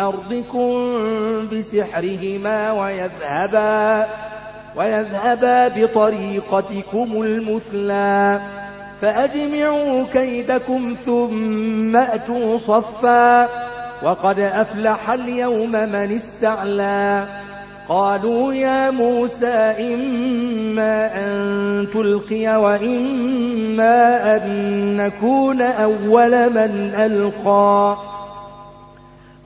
أرضكم بسحرهما ويذهبا ويذهبا بطريقتكم المثلى. فأجمعوا كيدكم ثم أتوا صفا. وقد أفلح اليوم من استعلى. قالوا يا موسى إما أن تلقي وإما أن نكون أول من ألقى.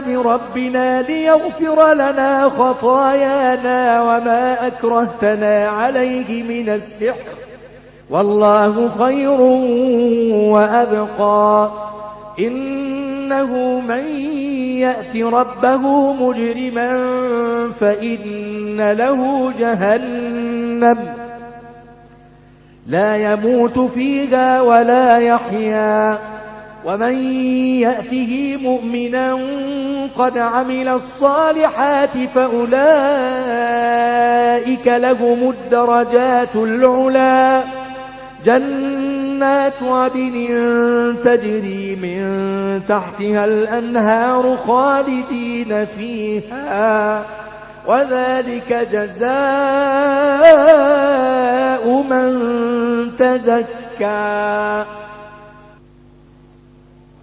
بربنا ليغفر لنا خطايانا وما أكرهتنا عليه من السحر. والله خير وأبقى. إنه من يأت ربه مجرما فإن له جهنم. لا يموت فيها ولا يحيا. ومن يأته مؤمنا قد عمل الصالحات فأولئك لهم الدرجات العلا جنات عدن تجري من تحتها الأنهار خالدين فيها. وذلك جزاء من تزكى.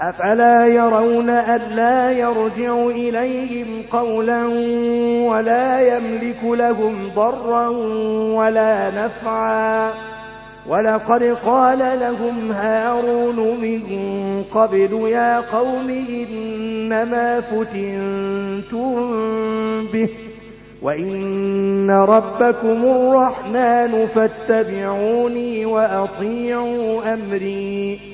أفلا يرون ألا يرجع إليهم قولا ولا يملك لهم ضرا ولا نفعا ولقد قال لهم هارون من قبل يا قوم إنما فتنتم به وإن ربكم الرحمن فاتبعوني وأطيعوا أمري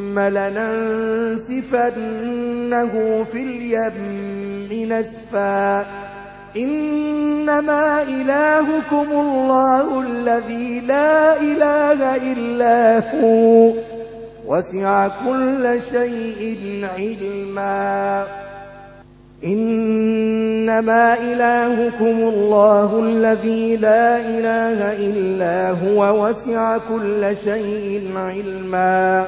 لننسفنه في اليم نسفا. إنما إلهكم الله الذي لا إله إلا هو. وسع كل شيء علما. إنما إلهكم الله الذي لا إله إلا هو. وسع كل شيء علما.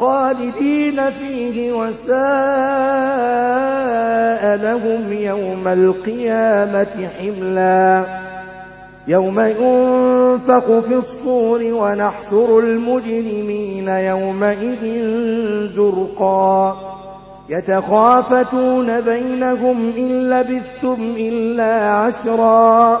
خالدين فيه وساء لهم يوم القيامة حملا. يوم ينفق في الصور ونحشر المجرمين يومئذ زرقا. يتخافتون بينهم إن لبثتم إلا عشرا.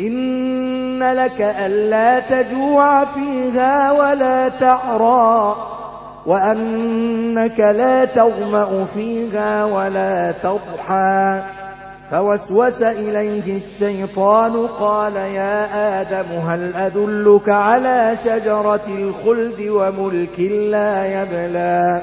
إن لك ألا تجوع فيها ولا تعرى وأنك لا تغمأ فيها ولا تضحى. فوسوس إليه الشيطان قال يا آدم هل أدلك على شجرة الخلد وملك لا يبلى؟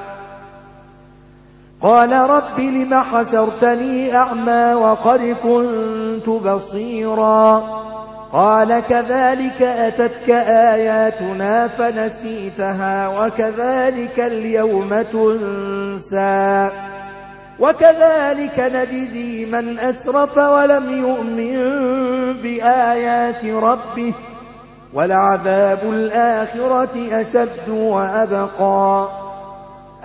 قال رب لم حشرتني أعمى وقد كنت بصيرا قال كذلك أتتك آياتنا فنسيتها وكذلك اليوم تنسى وكذلك نجزي من أسرف ولم يؤمن بآيات ربه ولعذاب الآخرة أشد وأبقى